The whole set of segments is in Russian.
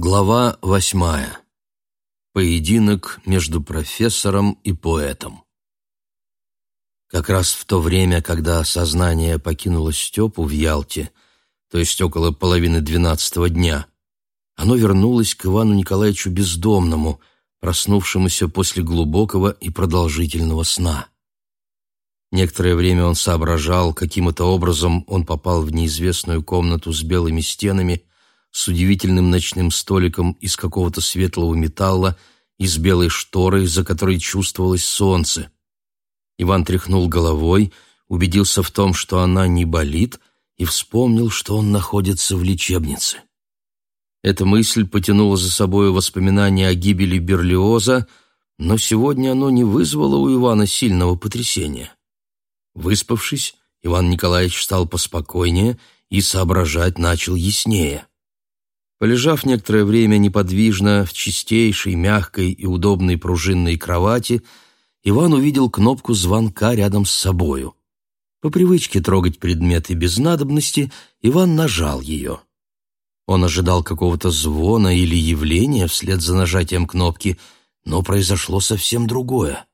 Глава восьмая. Поединок между профессором и поэтом. Как раз в то время, когда сознание покинуло Степу в Ялте, то есть около половины двенадцатого дня, оно вернулось к Ивану Николаевичу Бездомному, проснувшемуся после глубокого и продолжительного сна. Некоторое время он соображал, каким это образом он попал в неизвестную комнату с белыми стенами с удивительным ночным столиком из какого-то светлого металла и с белой шторой, за которой чувствовалось солнце. Иван тряхнул головой, убедился в том, что она не болит, и вспомнил, что он находится в лечебнице. Эта мысль потянула за собой воспоминания о гибели Берлиоза, но сегодня оно не вызвало у Ивана сильного потрясения. Выспавшись, Иван Николаевич стал поспокойнее и соображать начал яснее. Полежав некоторое время неподвижно в чистейшей, мягкой и удобной пружинной кровати, Иван увидел кнопку звонка рядом с собою. По привычке трогать предметы без надобности, Иван нажал ее. Он ожидал какого-то звона или явления вслед за нажатием кнопки, но произошло совсем другое.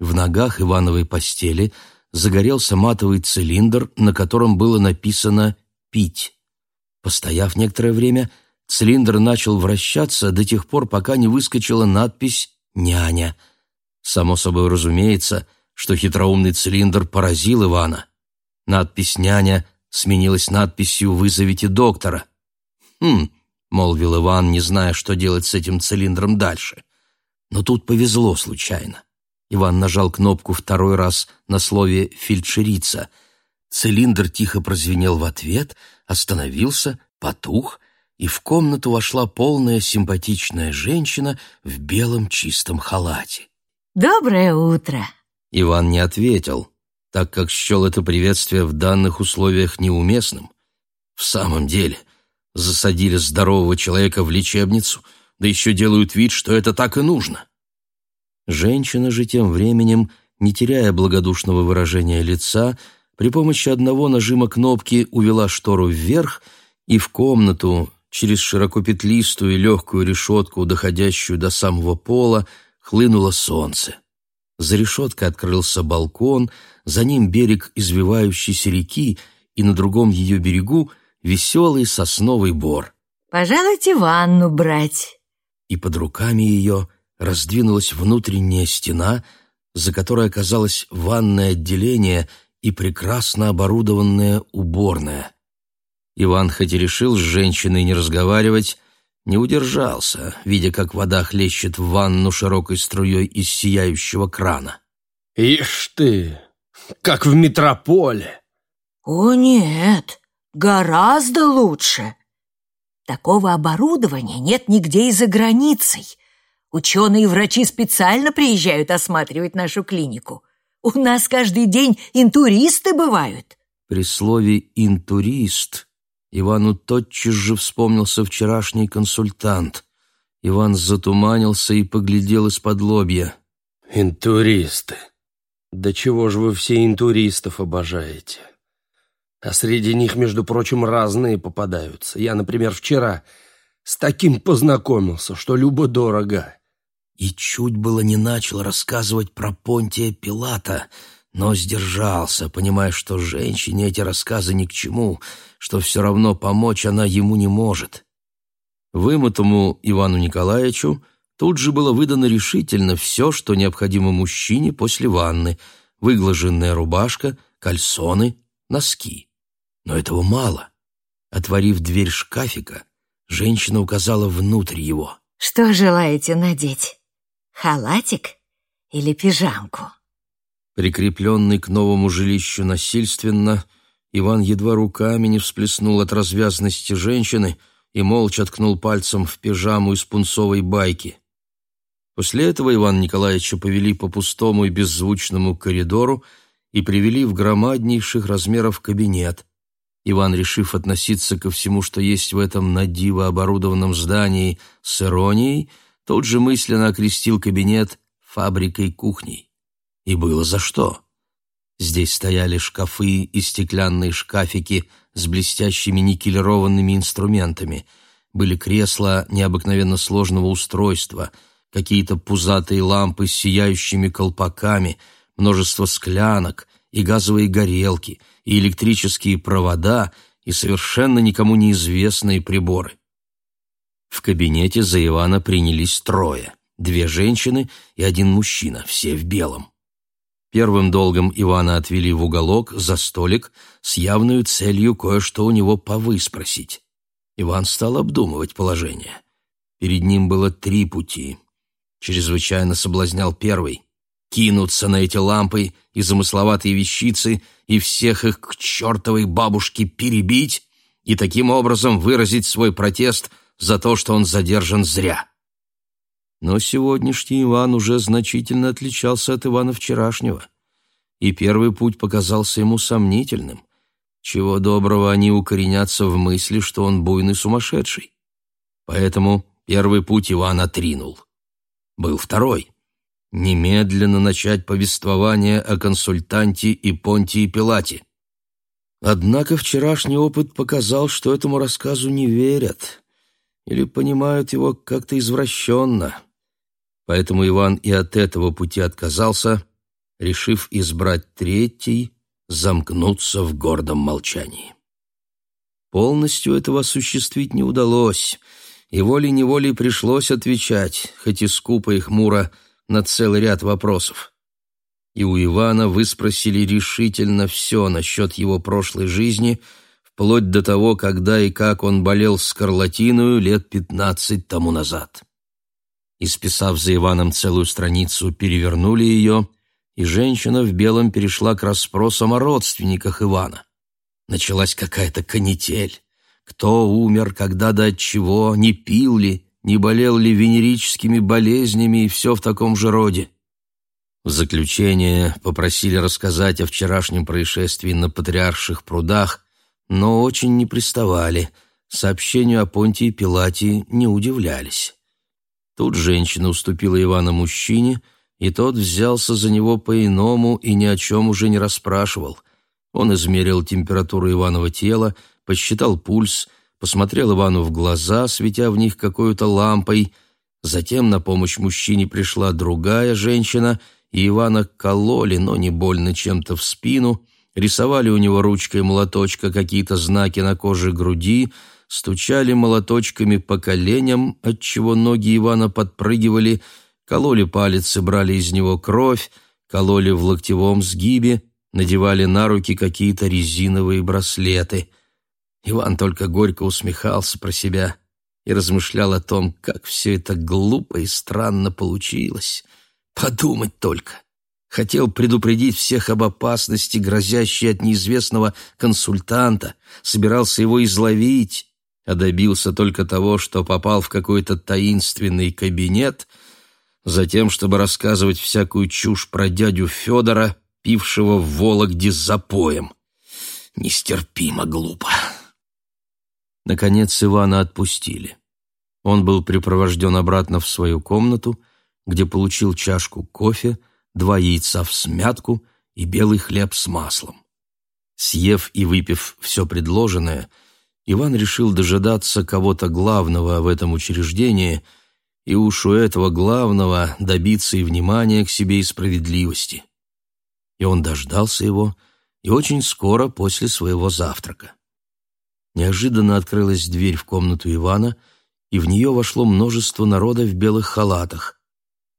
В ногах Ивановой постели загорелся матовый цилиндр, на котором было написано «пить». Постояв некоторое время, Цилиндр начал вращаться до тех пор, пока не выскочила надпись «Няня». Само собой разумеется, что хитроумный цилиндр поразил Ивана. Надпись «Няня» сменилась надписью «Вызовите доктора». «Хм», — молвил Иван, не зная, что делать с этим цилиндром дальше. Но тут повезло случайно. Иван нажал кнопку второй раз на слове «фельдшерица». Цилиндр тихо прозвенел в ответ, остановился, потух, и в комнату вошла полная симпатичная женщина в белом чистом халате. «Доброе утро!» Иван не ответил, так как счел это приветствие в данных условиях неуместным. В самом деле, засадили здорового человека в лечебницу, да еще делают вид, что это так и нужно. Женщина же тем временем, не теряя благодушного выражения лица, при помощи одного нажима кнопки увела штору вверх, и в комнату, через широкопетлистую и легкую решетку, доходящую до самого пола, хлынуло солнце. За решеткой открылся балкон, за ним берег извивающейся реки, и на другом ее берегу веселый сосновый бор. «Пожалуйте ванну брать». И под руками ее раздвинулась внутренняя стена, за которой оказалось ванное отделение и прекрасно оборудованная уборная. Иван хоть и решил с женщиной не разговаривать, не удержался, видя, как вода хлещет в ванну широкой струей из сияющего крана. «Ишь ты, как в метрополе!» «О нет, гораздо лучше!» Такого оборудования нет нигде и за границей. Ученые и врачи специально приезжают осматривать нашу клинику. У нас каждый день интуристы бывают. При слове «интурист» Ивану тотчас же вспомнился вчерашний консультант. Иван затуманился и поглядел из-под лобья. «Интуристы! Да чего же вы все интуристов обожаете? А среди них, между прочим, разные попадаются. Я, например, вчера с таким познакомился, что любо-дорого». И чуть было не начал рассказывать про Понтия Пилата — но сдержался, понимая, что женщине эти рассказы ни к чему, что все равно помочь она ему не может. Вымытому Ивану Николаевичу тут же было выдано решительно все, что необходимо мужчине после ванны, выглаженная рубашка, кальсоны, носки. Но этого мало. Отворив дверь шкафика, женщина указала внутрь его. «Что желаете надеть? Халатик или пижамку?» Прикрепленный к новому жилищу насильственно, Иван едва руками не всплеснул от развязности женщины и молча ткнул пальцем в пижаму из пунцовой байки. После этого Иван Николаевича повели по пустому и беззвучному коридору и привели в громаднейших размеров кабинет. Иван, решив относиться ко всему, что есть в этом надиво оборудованном здании, с иронией, тут же мысленно окрестил кабинет фабрикой-кухней. И было за что. Здесь стояли шкафы и стеклянные шкафики с блестящими никелированными инструментами, были кресла необыкновенно сложного устройства, какие-то пузатые лампы с сияющими колпаками, множество склянок и газовые горелки, и электрические провода, и совершенно никому неизвестные приборы. В кабинете за Ивана принялись трое — две женщины и один мужчина, все в белом. Первым долгом Ивана отвели в уголок за столик с явной целью кое-что у него повыспросить. Иван стал обдумывать положение. Перед ним было три пути. Чрезвычайно соблазнял первый — кинуться на эти лампы и замысловатые вещицы и всех их к чертовой бабушке перебить и таким образом выразить свой протест за то, что он задержан зря. Но сегодняшний Иван уже значительно отличался от Ивана вчерашнего, и первый путь показался ему сомнительным. Чего доброго они укоренятся в мысли, что он буйный сумасшедший. Поэтому первый путь Иван отринул. Был второй — немедленно начать повествование о консультанте и Понтии Пилате. Однако вчерашний опыт показал, что этому рассказу не верят или понимают его как-то извращенно. Поэтому Иван и от этого пути отказался, решив избрать третий, замкнуться в гордом молчании. Полностью этого осуществить не удалось, и волей-неволей пришлось отвечать, хоть и скупо и хмуро, на целый ряд вопросов. И у Ивана выспросили решительно все насчет его прошлой жизни, вплоть до того, когда и как он болел скарлатиную лет пятнадцать тому назад. Исписав за Иваном целую страницу, перевернули ее, и женщина в белом перешла к расспросам о родственниках Ивана. Началась какая-то канитель. Кто умер, когда да от чего, не пил ли, не болел ли венерическими болезнями и все в таком же роде. В заключение попросили рассказать о вчерашнем происшествии на Патриарших прудах, но очень не приставали, сообщению о Понтии Пилате не удивлялись. Тут женщина уступила Ивана мужчине, и тот взялся за него по-иному и ни о чем уже не расспрашивал. Он измерил температуру Иванова тела, посчитал пульс, посмотрел Ивану в глаза, светя в них какой-то лампой. Затем на помощь мужчине пришла другая женщина, и Ивана кололи, но не больно чем-то в спину, рисовали у него ручкой молоточка какие-то знаки на коже груди — стучали молоточками по коленям, отчего ноги Ивана подпрыгивали, кололи палец и брали из него кровь, кололи в локтевом сгибе, надевали на руки какие-то резиновые браслеты. Иван только горько усмехался про себя и размышлял о том, как все это глупо и странно получилось. Подумать только. Хотел предупредить всех об опасности, грозящей от неизвестного консультанта, собирался его изловить, а добился только того, что попал в какой-то таинственный кабинет, затем, чтобы рассказывать всякую чушь про дядю Федора, пившего в Вологде с запоем. Нестерпимо глупо. Наконец Ивана отпустили. Он был припровожден обратно в свою комнату, где получил чашку кофе, два яйца в смятку и белый хлеб с маслом. Съев и выпив все предложенное — Иван решил дожидаться кого-то главного в этом учреждении и уж у этого главного добиться и внимания к себе и справедливости. И он дождался его, и очень скоро после своего завтрака. Неожиданно открылась дверь в комнату Ивана, и в нее вошло множество народа в белых халатах.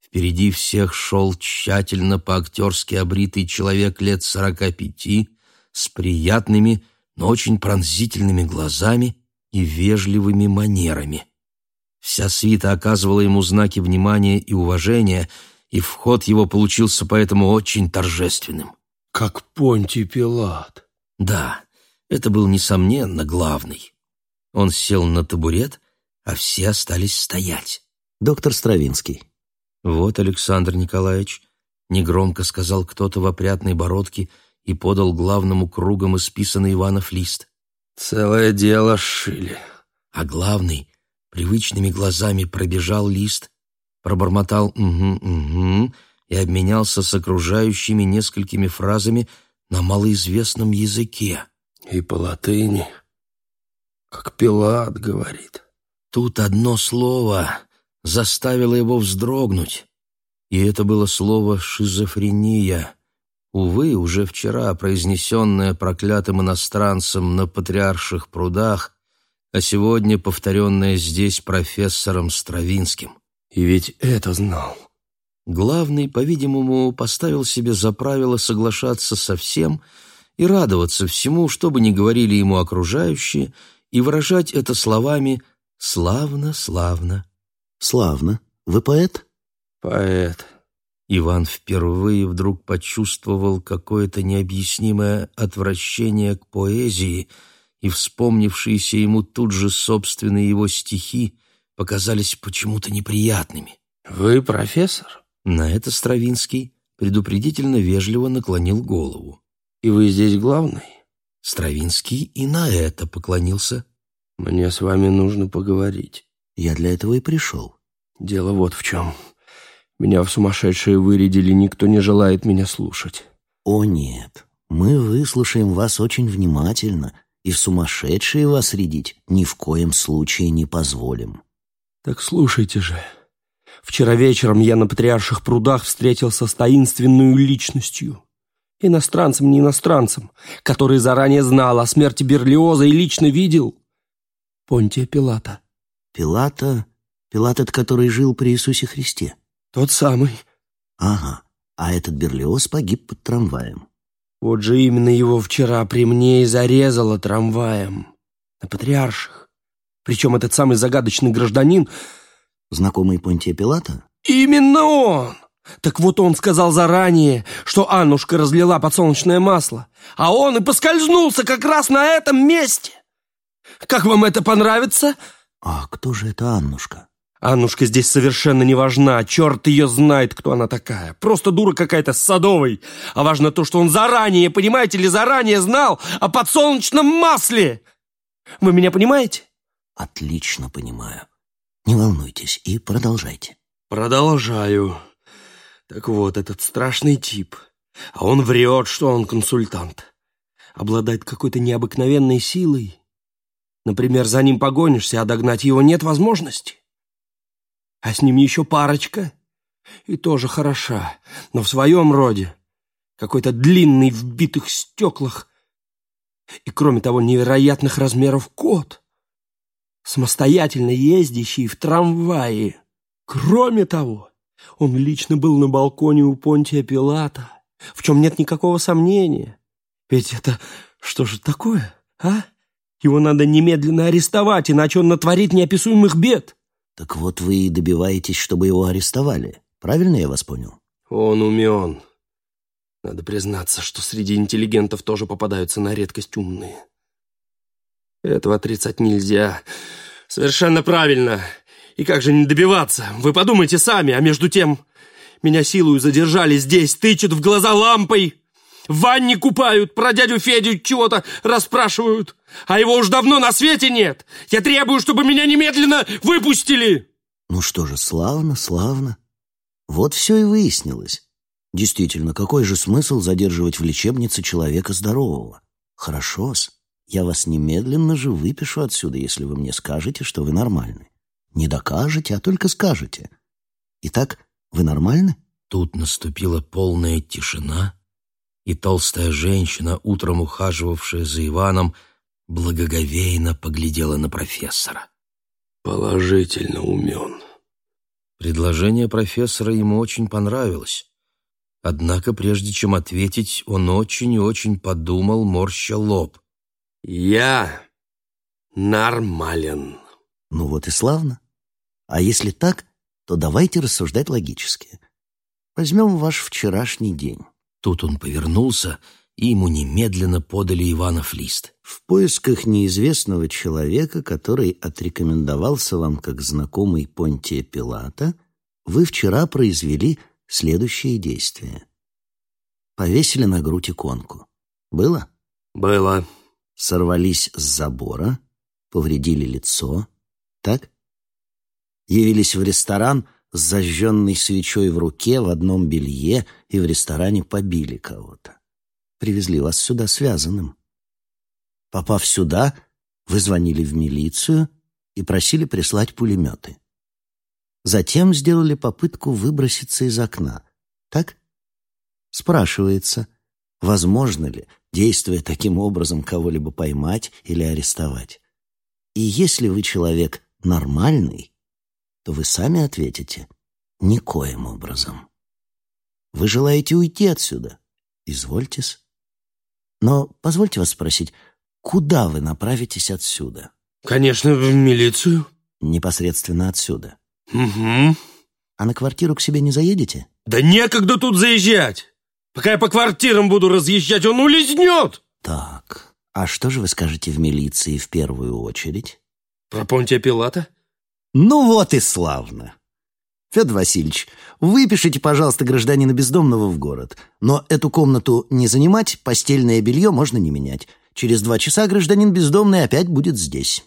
Впереди всех шел тщательно по-актерски обритый человек лет сорока пяти с приятными, но очень пронзительными глазами и вежливыми манерами. Вся свита оказывала ему знаки внимания и уважения, и вход его получился поэтому очень торжественным. «Как Понтий Пилат!» Да, это был, несомненно, главный. Он сел на табурет, а все остались стоять. Доктор Стравинский. «Вот, Александр Николаевич», — негромко сказал кто-то в опрятной бородке — и подал главному кругом исписанный Иванов лист. «Целое дело шили». А главный привычными глазами пробежал лист, пробормотал «угу, угу» и обменялся с окружающими несколькими фразами на малоизвестном языке. «И по латыни, как Пилат говорит». Тут одно слово заставило его вздрогнуть, и это было слово «шизофрения». Увы, уже вчера произнесенное проклятым иностранцем на патриарших прудах, а сегодня повторенное здесь профессором Стравинским. И ведь это знал. Главный, по-видимому, поставил себе за правило соглашаться со всем и радоваться всему, что бы ни говорили ему окружающие, и выражать это словами «славно, славно». «Славно. Вы поэт?» «Поэт». Иван впервые вдруг почувствовал какое-то необъяснимое отвращение к поэзии, и вспомнившиеся ему тут же собственные его стихи показались почему-то неприятными. «Вы профессор?» На это Стравинский предупредительно вежливо наклонил голову. «И вы здесь главный?» Стравинский и на это поклонился. «Мне с вами нужно поговорить». «Я для этого и пришел». «Дело вот в чем. Меня в сумасшедшие вырядили, никто не желает меня слушать». «О нет, мы выслушаем вас очень внимательно, и в сумасшедшие вас рядить ни в коем случае не позволим». «Так слушайте же». Вчера вечером я на Патриарших прудах встретился с таинственной личностью. Иностранцем, не иностранцем, который заранее знал о смерти Берлиоза и лично видел Понтия Пилата. Пилата? Пилат, от который жил при Иисусе Христе? Тот самый. Ага, а этот Берлиоз погиб под трамваем. Вот же именно его вчера при мне и зарезало трамваем. На Патриарших. Причем этот самый загадочный гражданин Знакомый Понтия Пилата? Именно он! Так вот он сказал заранее, что Аннушка разлила подсолнечное масло, а он и поскользнулся как раз на этом месте. Как вам это понравится? А кто же это Аннушка? Аннушка здесь совершенно не важна, черт ее знает, кто она такая. Просто дура какая-то с Садовой. А важно то, что он заранее, понимаете ли, заранее знал о подсолнечном масле. Вы меня понимаете? Отлично понимаю. Не волнуйтесь и продолжайте. Продолжаю. Так вот, этот страшный тип. А он врет, что он консультант. Обладает какой-то необыкновенной силой. Например, за ним погонишься, а догнать его нет возможности. А с ним еще парочка. И тоже хороша, но в своем роде. Какой-то длинный в битых стеклах. И, кроме того, невероятных размеров кот самостоятельно ездящий в трамвае. Кроме того, он лично был на балконе у Понтия Пилата, в чем нет никакого сомнения. Ведь это что же такое, а? Его надо немедленно арестовать, иначе он натворит неописуемых бед. Так вот вы и добиваетесь, чтобы его арестовали. Правильно я вас понял? Он умен. Надо признаться, что среди интеллигентов тоже попадаются на редкость умные. Этого отрицать нельзя. Совершенно правильно. И как же не добиваться? Вы подумайте сами, а между тем... Меня силою задержали здесь, тычут в глаза лампой. В ванне купают, про дядю Федю чего-то расспрашивают. А его уж давно на свете нет. Я требую, чтобы меня немедленно выпустили. Ну что же, славно, славно. Вот все и выяснилось. Действительно, какой же смысл задерживать в лечебнице человека здорового? Хорошо-с. Я вас немедленно же выпишу отсюда, если вы мне скажете, что вы нормальны. Не докажете, а только скажете. Итак, вы нормальны? Тут наступила полная тишина, и толстая женщина, утром ухаживавшая за Иваном, благоговейно поглядела на профессора. «Положительно умен». Предложение профессора ему очень понравилось. Однако, прежде чем ответить, он очень и очень подумал, морща лоб. Я нормален. Ну вот и славно. А если так, то давайте рассуждать логически. Возьмем ваш вчерашний день. Тут он повернулся, и ему немедленно подали Иванов лист. В поисках неизвестного человека, который отрекомендовался вам как знакомый Понтия Пилата, вы вчера произвели следующие действия. Повесили на грудь иконку. Было? Было сорвались с забора, повредили лицо, так? Явились в ресторан с зажженной свечой в руке, в одном белье, и в ресторане побили кого-то. Привезли вас сюда связанным. Попав сюда, вы звонили в милицию, и просили прислать пулеметы. Затем сделали попытку выброситься из окна. Так? Спрашивается, возможно ли, действуя таким образом, кого-либо поймать или арестовать? И если вы человек нормальный, то вы сами ответите «никоим образом». Вы желаете уйти отсюда? Извольтесь. Но позвольте вас спросить, куда вы направитесь отсюда? Конечно, в милицию. Непосредственно отсюда. Угу. А на квартиру к себе не заедете? Да некогда тут заезжать. Пока я по квартирам буду разъезжать, он улизнет. Так, а что же вы скажете в милиции в первую очередь? Про Понтия Пилата? Ну вот и славно. Федор Васильевич, выпишите, пожалуйста, гражданина бездомного в город. Но эту комнату не занимать, постельное белье можно не менять. Через два часа гражданин бездомный опять будет здесь.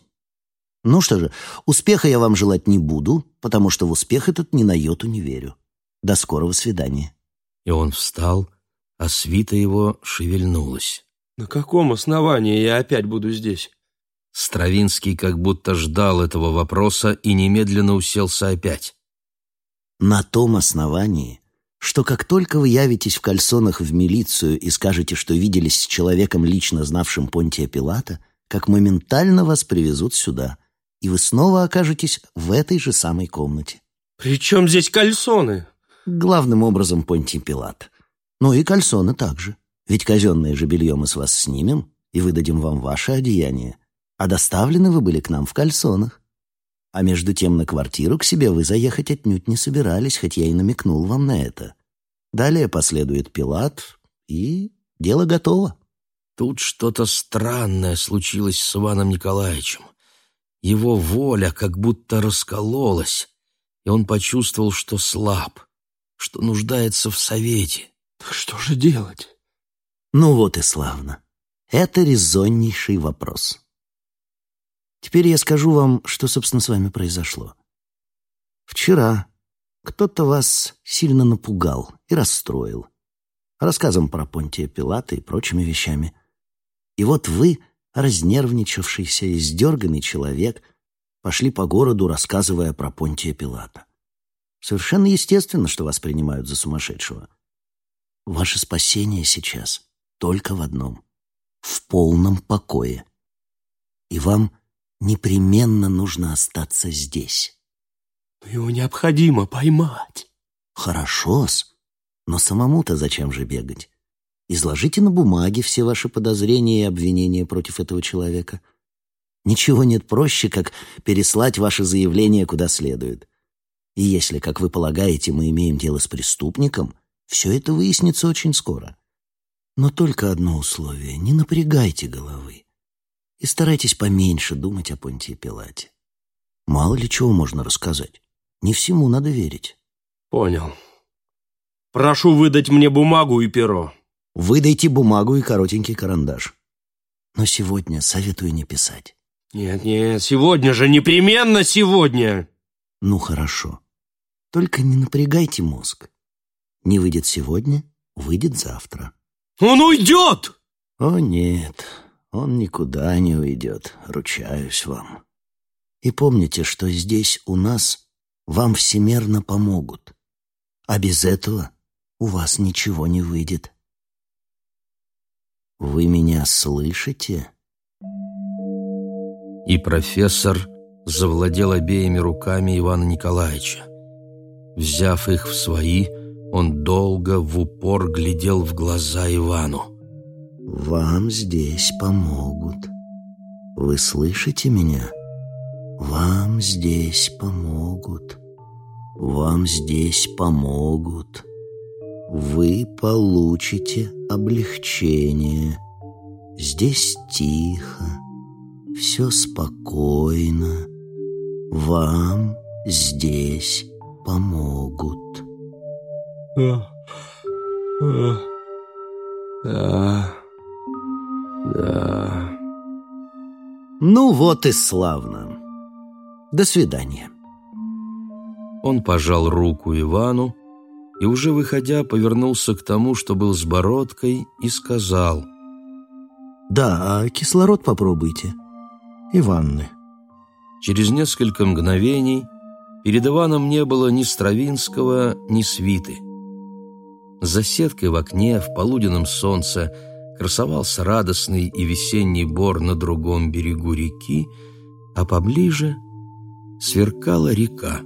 Ну что же, успеха я вам желать не буду, потому что в успех этот ни на йоту не верю. До скорого свидания. И он встал, а свита его шевельнулась. На каком основании я опять буду здесь? Стравинский как будто ждал этого вопроса и немедленно уселся опять. На том основании, что как только вы явитесь в кальсонах в милицию и скажете, что виделись с человеком, лично знавшим Понтия Пилата, как моментально вас привезут сюда — и вы снова окажетесь в этой же самой комнате. «При чем здесь кальсоны?» Главным образом Понтий Пилат. Ну и кальсоны также. Ведь казенное же белье мы с вас снимем и выдадим вам ваше одеяние. А доставлены вы были к нам в кальсонах. А между тем на квартиру к себе вы заехать отнюдь не собирались, хоть я и намекнул вам на это. Далее последует Пилат, и дело готово. Тут что-то странное случилось с Иваном Николаевичем. Его воля как будто раскололась, и он почувствовал, что слаб, что нуждается в совете. Что же делать? Ну вот и славно. Это резоннейший вопрос. Теперь я скажу вам, что, собственно, с вами произошло. Вчера кто-то вас сильно напугал и расстроил. Рассказом про Понтия Пилата и прочими вещами. И вот вы разнервничавшийся и сдерганный человек пошли по городу, рассказывая про Понтия Пилата. Совершенно естественно, что вас принимают за сумасшедшего. Ваше спасение сейчас только в одном — в полном покое. И вам непременно нужно остаться здесь. Его необходимо поймать. Хорошо-с, но самому-то зачем же бегать? Изложите на бумаге все ваши подозрения и обвинения против этого человека. Ничего нет проще, как переслать ваше заявление куда следует. И если, как вы полагаете, мы имеем дело с преступником, все это выяснится очень скоро. Но только одно условие — не напрягайте головы. И старайтесь поменьше думать о Понтии Пилате. Мало ли чего можно рассказать. Не всему надо верить. Понял. Прошу выдать мне бумагу и перо. Выдайте бумагу и коротенький карандаш. Но сегодня советую не писать. Нет, нет, сегодня же, непременно сегодня. Ну, хорошо. Только не напрягайте мозг. Не выйдет сегодня, выйдет завтра. Он уйдет! О, нет, он никуда не уйдет, ручаюсь вам. И помните, что здесь у нас вам всемерно помогут. А без этого у вас ничего не выйдет. Вы меня слышите? И профессор завладел обеими руками Ивана Николаевича. Взяв их в свои, он долго в упор глядел в глаза Ивану. «Вам здесь помогут. Вы слышите меня? Вам здесь помогут. Вам здесь помогут» вы получите облегчение. Здесь тихо, все спокойно. Вам здесь помогут. Да, да, да. Ну вот и славно. До свидания. Он пожал руку Ивану, и уже выходя повернулся к тому, что был с бородкой, и сказал. «Да, а кислород попробуйте. И ванны». Через несколько мгновений перед Иваном не было ни Стравинского, ни свиты. За сеткой в окне в полуденном солнце красовался радостный и весенний бор на другом берегу реки, а поближе сверкала река.